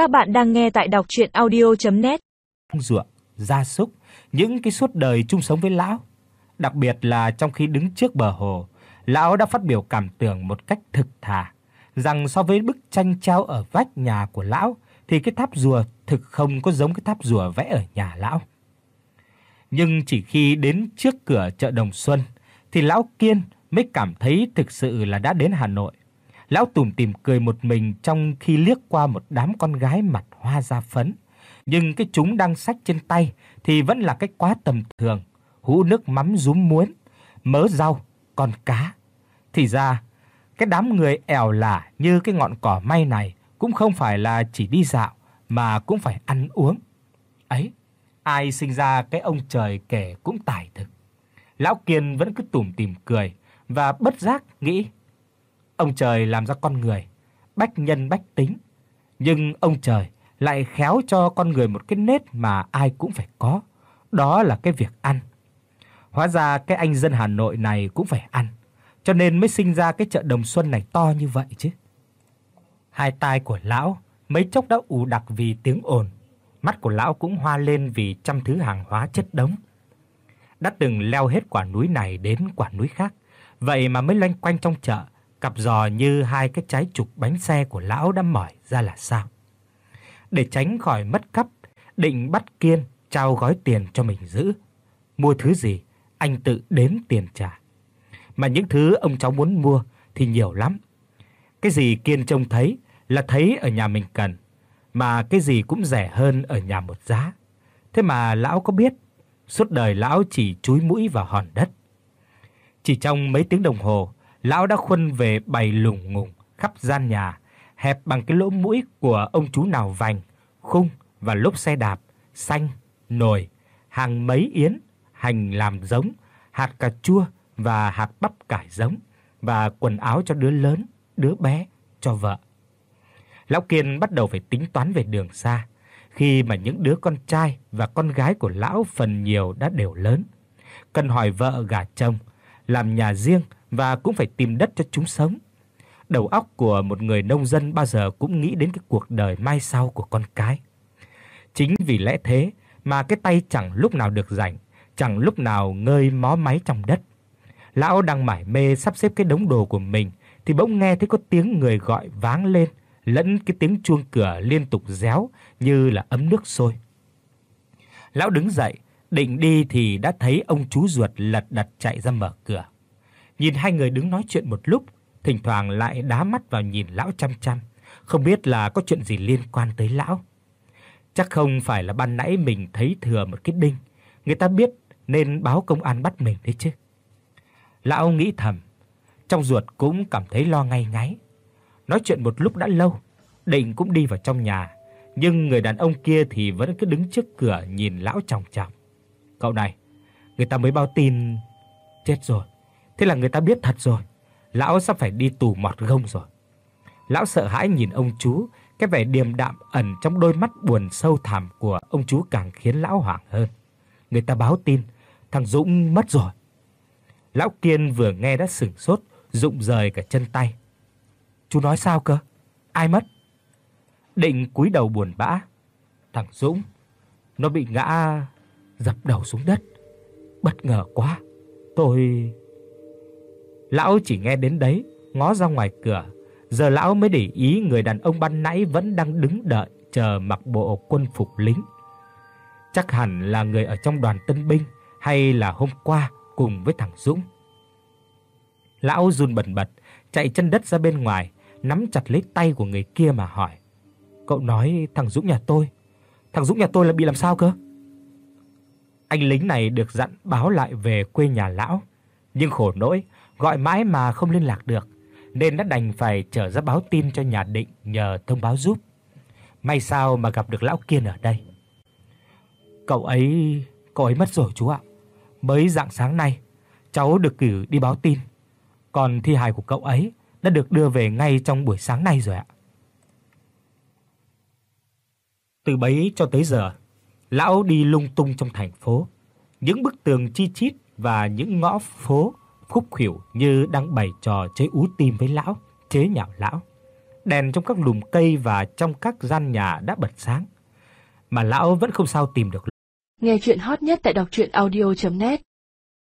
Các bạn đang nghe tại đọc audio net Ruộng, gia súc, những cái suốt đời chung sống với lão. Đặc biệt là trong khi đứng trước bờ hồ, lão đã phát biểu cảm tưởng một cách thực thà rằng so với bức tranh treo ở vách nhà của lão thì cái tháp rùa thực không có giống cái tháp rùa vẽ ở nhà lão. Nhưng chỉ khi đến trước cửa chợ Đồng Xuân thì lão Kiên mới cảm thấy thực sự là đã đến Hà Nội. Lão tủm tỉm cười một mình trong khi liếc qua một đám con gái mặt hoa da phấn, nhưng cái chúng đang xách trên tay thì vẫn là cái quá tầm thường, hũ nước mắm rúm muối, mớ rau, con cá. Thì ra, cái đám người ẻo lả như cái ngọn cỏ may này cũng không phải là chỉ đi dạo mà cũng phải ăn uống. Ấy, ai sinh ra cái ông trời kể cũng tài thực. Lão Kiên vẫn cứ tủm tỉm cười và bất giác nghĩ ông trời làm ra con người bách nhân bách tính, nhưng ông trời lại khéo cho con người một cái nết mà ai cũng phải có, đó là cái việc ăn. Hóa ra cái anh dân Hà Nội này cũng phải ăn, cho nên mới sinh ra cái chợ Đồng Xuân này to như vậy chứ. Hai tai của lão mấy chốc đã ù đặc vì tiếng ồn, mắt của lão cũng hoa lên vì trăm thứ hàng hóa chất đống. Đã từng leo hết quả núi này đến quả núi khác, vậy mà mới loanh quanh trong chợ, cặp giò như hai cái trái trục bánh xe của lão đã mỏi ra là sao. Để tránh khỏi mất cắp, định bắt Kiên trao gói tiền cho mình giữ. Mua thứ gì, anh tự đếm tiền trả. Mà những thứ ông cháu muốn mua thì nhiều lắm. Cái gì Kiên trông thấy là thấy ở nhà mình cần, mà cái gì cũng rẻ hơn ở nhà một giá. Thế mà lão có biết, suốt đời lão chỉ chúi mũi vào hòn đất. Chỉ trong mấy tiếng đồng hồ, lão đã khuân về bày lủng ngủng khắp gian nhà, hẹp bằng cái lỗ mũi của ông chú nào vành, khung và lốp xe đạp, xanh, nồi, hàng mấy yến, hành làm giống, hạt cà chua và hạt bắp cải giống và quần áo cho đứa lớn, đứa bé, cho vợ. Lão Kiên bắt đầu phải tính toán về đường xa, khi mà những đứa con trai và con gái của lão phần nhiều đã đều lớn, cần hỏi vợ gả chồng, làm nhà riêng và cũng phải tìm đất cho chúng sống. Đầu óc của một người nông dân bao giờ cũng nghĩ đến cái cuộc đời mai sau của con cái. Chính vì lẽ thế mà cái tay chẳng lúc nào được rảnh, chẳng lúc nào ngơi mó máy trong đất. Lão đang mải mê sắp xếp cái đống đồ của mình thì bỗng nghe thấy có tiếng người gọi váng lên, lẫn cái tiếng chuông cửa liên tục réo như là ấm nước sôi. Lão đứng dậy, định đi thì đã thấy ông chú ruột lật đật chạy ra mở cửa. Nhìn hai người đứng nói chuyện một lúc, thỉnh thoảng lại đá mắt vào nhìn lão chăm chăm, không biết là có chuyện gì liên quan tới lão. Chắc không phải là ban nãy mình thấy thừa một cái đinh, người ta biết nên báo công an bắt mình đấy chứ. Lão nghĩ thầm, trong ruột cũng cảm thấy lo ngay ngáy. Nói chuyện một lúc đã lâu, định cũng đi vào trong nhà, nhưng người đàn ông kia thì vẫn cứ đứng trước cửa nhìn lão chòng chọc. "Cậu này, người ta mới báo tin chết rồi. Thế là người ta biết thật rồi, lão sắp phải đi tù mọt gông rồi." Lão sợ hãi nhìn ông chú, cái vẻ điềm đạm ẩn trong đôi mắt buồn sâu thẳm của ông chú càng khiến lão hoảng hơn. Người ta báo tin thằng Dũng mất rồi. Lão Kiên vừa nghe đã sửng sốt, rụng rời cả chân tay. Chú nói sao cơ? Ai mất? Định cúi đầu buồn bã. Thằng Dũng nó bị ngã dập đầu xuống đất. Bất ngờ quá. Tôi Lão chỉ nghe đến đấy, ngó ra ngoài cửa, giờ lão mới để ý người đàn ông ban nãy vẫn đang đứng đợi chờ mặc bộ quân phục lính. Chắc hẳn là người ở trong đoàn tân binh hay là hôm qua cùng với thằng Dũng. Lão run bần bật, chạy chân đất ra bên ngoài, nắm chặt lấy tay của người kia mà hỏi: "Cậu nói thằng Dũng nhà tôi, thằng Dũng nhà tôi là bị làm sao cơ?" Anh lính này được dặn báo lại về quê nhà lão, nhưng khổ nỗi gọi mãi mà không liên lạc được, nên đã đành phải trở ra báo tin cho nhà Định nhờ thông báo giúp. May sao mà gặp được lão Kiên ở đây. Cậu ấy, cậu ấy mất rồi chú ạ. Mới rạng sáng nay, cháu được cử đi báo tin. Còn thi hài của cậu ấy đã được đưa về ngay trong buổi sáng nay rồi ạ. Từ bấy cho tới giờ, lão đi lung tung trong thành phố, những bức tường chi chít và những ngõ phố khúc khỉu như đang bày trò chơi ú tim với lão, chế nhạo lão. đèn trong các lùm cây và trong các gian nhà đã bật sáng, mà lão vẫn không sao tìm được. Nghe truyện hot nhất tại doctruyenaudio.net